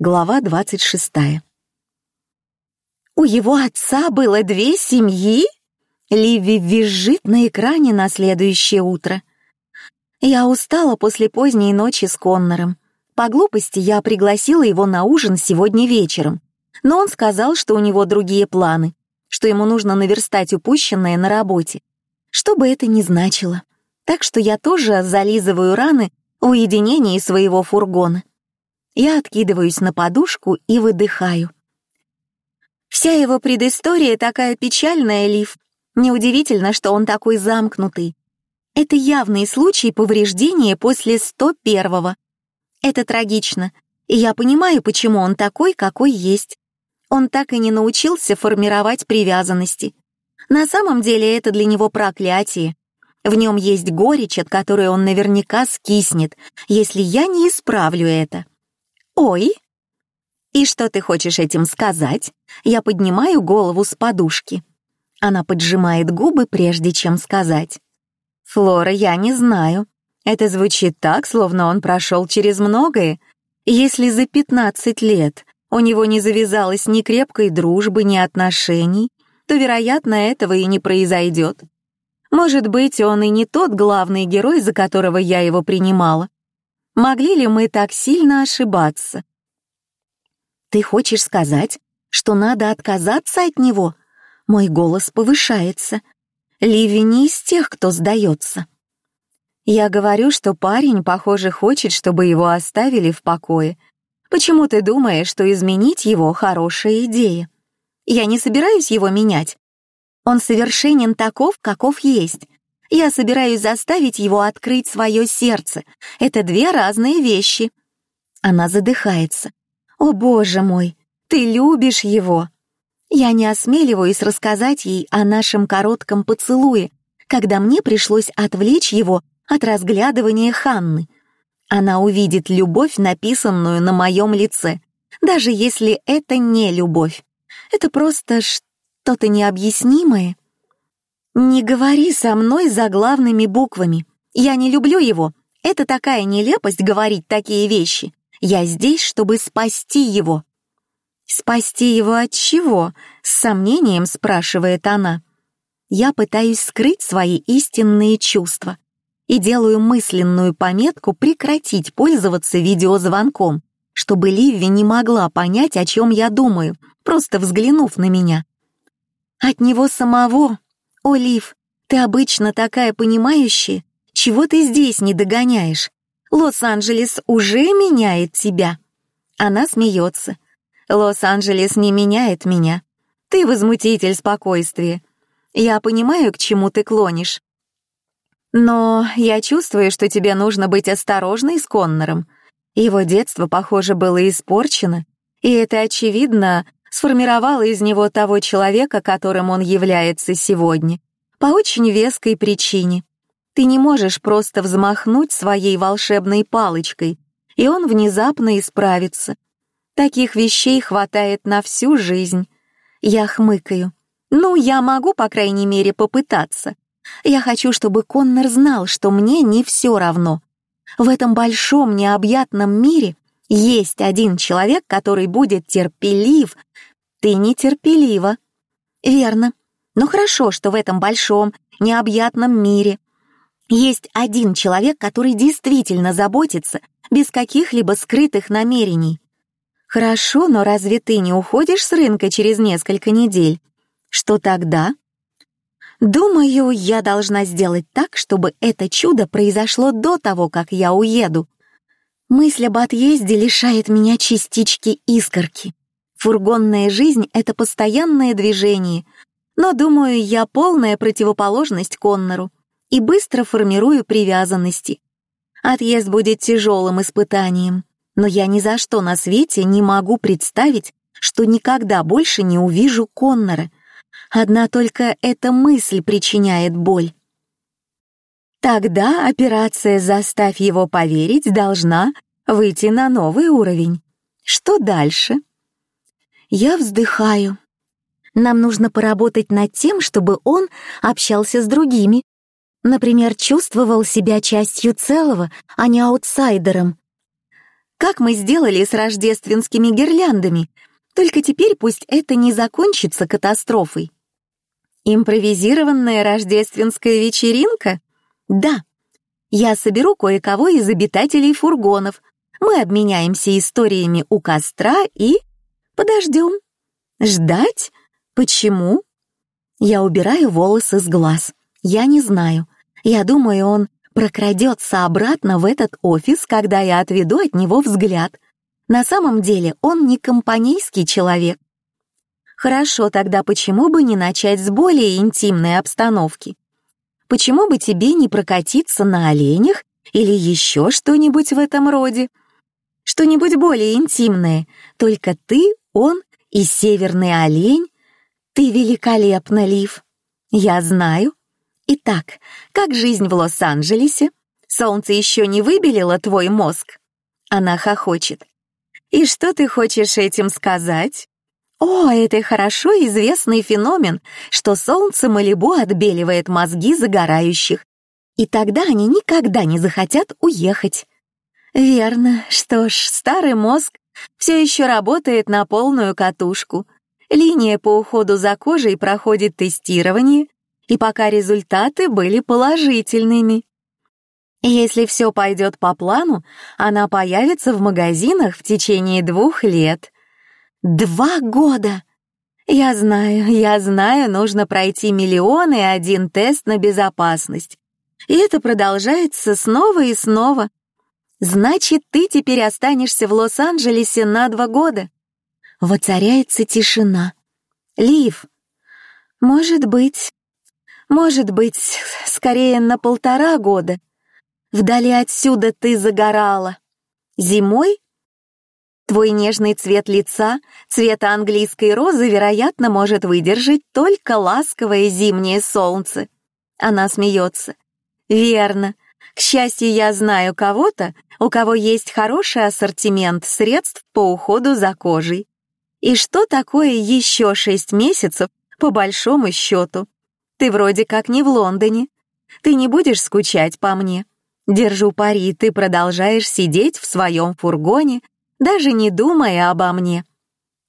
Глава 26. У его отца было две семьи? Ливи визжит на экране на следующее утро. Я устала после поздней ночи с Коннором. По глупости я пригласила его на ужин сегодня вечером, но он сказал, что у него другие планы, что ему нужно наверстать упущенное на работе, что бы это ни значило. Так что я тоже зализываю раны в уединении своего фургона. Я откидываюсь на подушку и выдыхаю. Вся его предыстория такая печальная, Лив. Неудивительно, что он такой замкнутый. Это явный случай повреждения после 101-го. Это трагично, и я понимаю, почему он такой, какой есть. Он так и не научился формировать привязанности. На самом деле это для него проклятие. В нем есть горечь, от которой он наверняка скиснет, если я не исправлю это. «Ой!» «И что ты хочешь этим сказать?» Я поднимаю голову с подушки. Она поджимает губы, прежде чем сказать. «Флора, я не знаю. Это звучит так, словно он прошел через многое. Если за пятнадцать лет у него не завязалось ни крепкой дружбы, ни отношений, то, вероятно, этого и не произойдет. Может быть, он и не тот главный герой, за которого я его принимала. Могли ли мы так сильно ошибаться? Ты хочешь сказать, что надо отказаться от него? Мой голос повышается. Ливи не из тех, кто сдается. Я говорю, что парень, похоже, хочет, чтобы его оставили в покое. Почему ты думаешь, что изменить его — хорошая идея? Я не собираюсь его менять. Он совершенен таков, каков есть. Я собираюсь заставить его открыть свое сердце. Это две разные вещи. Она задыхается. О, боже мой, ты любишь его. Я не осмеливаюсь рассказать ей о нашем коротком поцелуе, когда мне пришлось отвлечь его от разглядывания Ханны. Она увидит любовь, написанную на моем лице, даже если это не любовь. Это просто что-то необъяснимое. «Не говори со мной заглавными буквами. Я не люблю его. Это такая нелепость говорить такие вещи. Я здесь, чтобы спасти его». «Спасти его от чего?» — с сомнением спрашивает она. Я пытаюсь скрыть свои истинные чувства и делаю мысленную пометку прекратить пользоваться видеозвонком, чтобы Ливи не могла понять, о чем я думаю, просто взглянув на меня. От него самого «Олив, ты обычно такая понимающая, чего ты здесь не догоняешь? Лос-Анджелес уже меняет тебя». Она смеется. «Лос-Анджелес не меняет меня. Ты возмутитель спокойствия. Я понимаю, к чему ты клонишь. Но я чувствую, что тебе нужно быть осторожной с Коннором. Его детство, похоже, было испорчено, и это, очевидно, сформировала из него того человека, которым он является сегодня, по очень веской причине. Ты не можешь просто взмахнуть своей волшебной палочкой, и он внезапно исправится. Таких вещей хватает на всю жизнь. Я хмыкаю. Ну, я могу, по крайней мере, попытаться. Я хочу, чтобы Коннор знал, что мне не все равно. В этом большом необъятном мире есть один человек, который будет терпелив. Ты нетерпелива. Верно. Но хорошо, что в этом большом, необъятном мире есть один человек, который действительно заботится без каких-либо скрытых намерений. Хорошо, но разве ты не уходишь с рынка через несколько недель? Что тогда? Думаю, я должна сделать так, чтобы это чудо произошло до того, как я уеду. Мысль об отъезде лишает меня частички искорки. Фургонная жизнь — это постоянное движение, но, думаю, я полная противоположность Коннору и быстро формирую привязанности. Отъезд будет тяжелым испытанием, но я ни за что на свете не могу представить, что никогда больше не увижу Коннора. Одна только эта мысль причиняет боль. Тогда операция «Заставь его поверить» должна выйти на новый уровень. Что дальше? Я вздыхаю. Нам нужно поработать над тем, чтобы он общался с другими. Например, чувствовал себя частью целого, а не аутсайдером. как мы сделали с рождественскими гирляндами, только теперь пусть это не закончится катастрофой. Импровизированная рождественская вечеринка? Да. Я соберу кое-кого из обитателей фургонов. Мы обменяемся историями у костра и... Подождем. Ждать? Почему? Я убираю волосы с глаз. Я не знаю. Я думаю, он прокрадется обратно в этот офис, когда я отведу от него взгляд. На самом деле он не компанейский человек. Хорошо, тогда почему бы не начать с более интимной обстановки? Почему бы тебе не прокатиться на оленях или еще что-нибудь в этом роде? Что-нибудь более интимное, только ты, он и северный олень. Ты великолепна, Лив. Я знаю. Итак, как жизнь в Лос-Анджелесе? Солнце еще не выбелило твой мозг? Она хохочет. И что ты хочешь этим сказать? О, это хорошо известный феномен, что солнце Малибу отбеливает мозги загорающих. И тогда они никогда не захотят уехать. Верно. Что ж, старый мозг все еще работает на полную катушку. Линия по уходу за кожей проходит тестирование, и пока результаты были положительными. Если все пойдет по плану, она появится в магазинах в течение двух лет. Два года! Я знаю, я знаю, нужно пройти миллионы и один тест на безопасность. И это продолжается снова и снова. Значит, ты теперь останешься в Лос-Анджелесе на два года. Воцаряется тишина. Лив. Может быть. Может быть, скорее на полтора года. Вдали отсюда ты загорала. Зимой? Твой нежный цвет лица, цвета английской розы, вероятно, может выдержать только ласковое зимнее солнце. Она смеется. Верно. К счастью, я знаю кого-то, у кого есть хороший ассортимент средств по уходу за кожей. И что такое еще шесть месяцев, по большому счету? Ты вроде как не в Лондоне. Ты не будешь скучать по мне. Держу пари, ты продолжаешь сидеть в своем фургоне, даже не думая обо мне.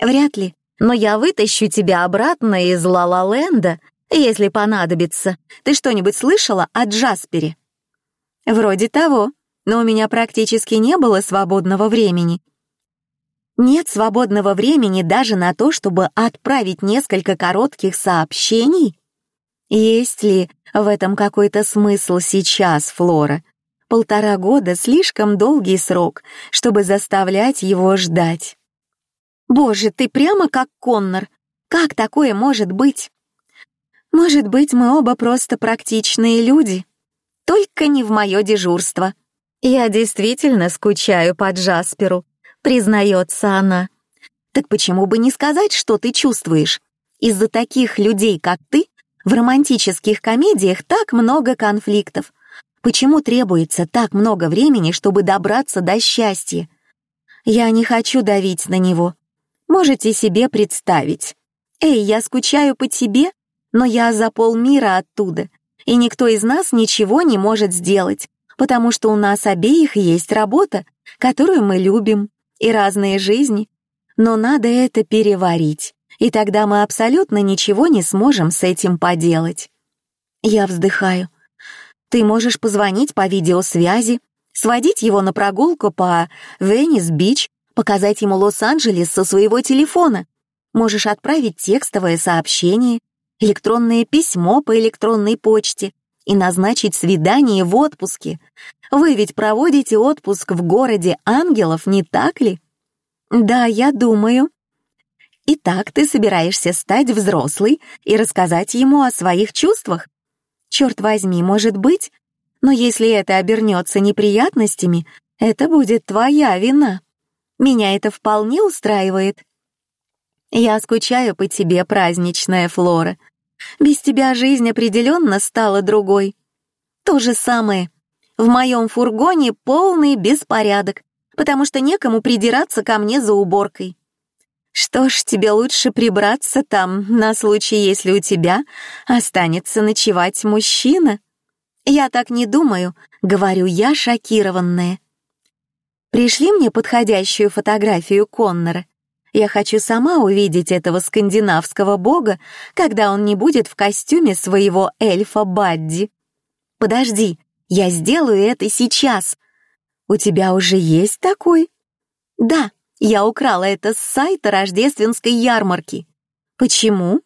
Вряд ли, но я вытащу тебя обратно из Ла-Ла-Ленда, если понадобится. Ты что-нибудь слышала о Джаспере? Вроде того, но у меня практически не было свободного времени. Нет свободного времени даже на то, чтобы отправить несколько коротких сообщений? Есть ли в этом какой-то смысл сейчас, Флора? Полтора года — слишком долгий срок, чтобы заставлять его ждать. Боже, ты прямо как Коннор. Как такое может быть? Может быть, мы оба просто практичные люди. Только не в мое дежурство. Я действительно скучаю по Джасперу, признается она. Так почему бы не сказать, что ты чувствуешь? Из-за таких людей, как ты, в романтических комедиях так много конфликтов, Почему требуется так много времени, чтобы добраться до счастья? Я не хочу давить на него. Можете себе представить. Эй, я скучаю по тебе, но я за полмира оттуда, и никто из нас ничего не может сделать, потому что у нас обеих есть работа, которую мы любим, и разные жизни. Но надо это переварить, и тогда мы абсолютно ничего не сможем с этим поделать. Я вздыхаю. Ты можешь позвонить по видеосвязи, сводить его на прогулку по Веннис-Бич, показать ему Лос-Анджелес со своего телефона. Можешь отправить текстовое сообщение, электронное письмо по электронной почте и назначить свидание в отпуске. Вы ведь проводите отпуск в городе ангелов, не так ли? Да, я думаю. Итак, ты собираешься стать взрослой и рассказать ему о своих чувствах? Черт возьми, может быть, но если это обернется неприятностями, это будет твоя вина. Меня это вполне устраивает. Я скучаю по тебе, праздничная Флора. Без тебя жизнь определенно стала другой. То же самое. В моем фургоне полный беспорядок, потому что некому придираться ко мне за уборкой. Что ж, тебе лучше прибраться там на случай, если у тебя останется ночевать мужчина. Я так не думаю, говорю я шокированная. Пришли мне подходящую фотографию Коннора. Я хочу сама увидеть этого скандинавского бога, когда он не будет в костюме своего эльфа Бадди. Подожди, я сделаю это сейчас. У тебя уже есть такой? Да, я украла это с сайта рождественской ярмарки. Почему?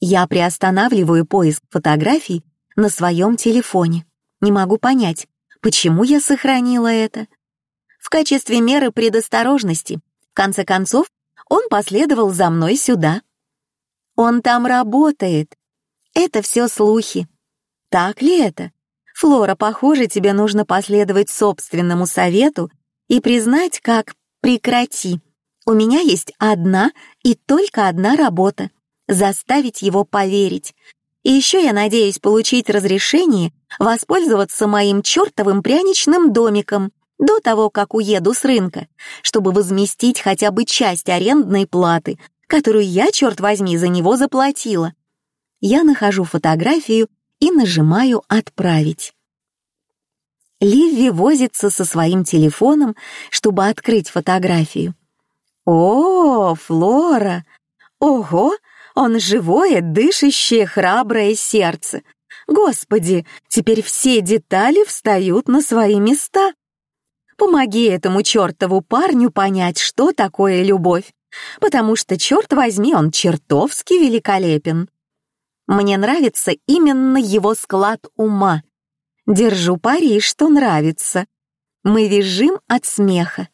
Я приостанавливаю поиск фотографий на своем телефоне. Не могу понять, почему я сохранила это. В качестве меры предосторожности. В конце концов, он последовал за мной сюда. Он там работает. Это все слухи. Так ли это? Флора, похоже, тебе нужно последовать собственному совету и признать, как прекрати. У меня есть одна и только одна работа — заставить его поверить. И еще я надеюсь получить разрешение воспользоваться моим чертовым пряничным домиком до того, как уеду с рынка, чтобы возместить хотя бы часть арендной платы, которую я, черт возьми, за него заплатила. Я нахожу фотографию и нажимаю «Отправить». Ливи возится со своим телефоном, чтобы открыть фотографию. «О, Флора! Ого! Он живое, дышащее, храброе сердце! Господи, теперь все детали встают на свои места!» Помоги этому чертову парню понять, что такое любовь, потому что, черт возьми, он чертовски великолепен. Мне нравится именно его склад ума. Держу пари, что нравится. Мы визжим от смеха.